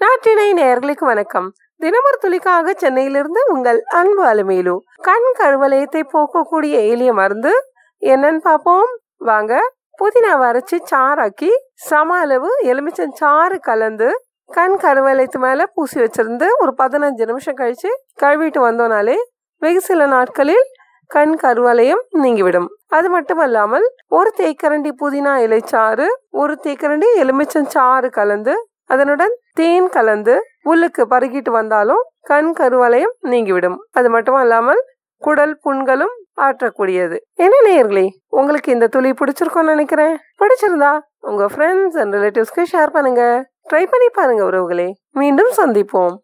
நாட்டினை நேர்களுக்கு வணக்கம். தினமர் துளிக்காக சென்னையிலிருந்து உங்கள் அன்பு அலுமையிலு. கண் கருவலயத்தை போக்கக்கூடிய எளிய மருந்து என்னன்னு பார்ப்போம். வாங்க புதினாவை அரைச்சி சாறாக்கி சம அளவு எலுமிச்சம் சாறு கலந்து கண் கருவலயத்து மேல பூசி வச்சிருந்து ஒரு பதினஞ்சு நிமிஷம் கழிச்சு கழுவிட்டு வந்தோனாலே வெகு சில நாட்களில் கண் கருவலயம் நீங்கிவிடும். அது மட்டுமல்லாமல் ஒரு தேக்கரண்டி புதினா இலைச்சாறு ஒரு தேக்கரண்டி எலுமிச்சம் சாறு கலந்து அதனுடன் தேன் கலந்து உள்ளுக்கு பருகிட்டு வந்தாலும் கண் கருவலயம் நீங்கிவிடும். அது மட்டும் அல்லாமல் குடல் புண்களும் ஆற்றக்கூடியது. என்ன நேயர்களே உங்களுக்கு இந்த துளி பிடிச்சிருக்கோம்னு நினைக்கிறேன். பிடிச்சிருந்தா உங்க ஃப்ரெண்ட்ஸ் அண்ட் ரிலேட்டிவ்ஸ்க்கு ஷேர் பண்ணுங்க. ட்ரை பண்ணி பாருங்க உறவுகளே. மீண்டும் சந்திப்போம்.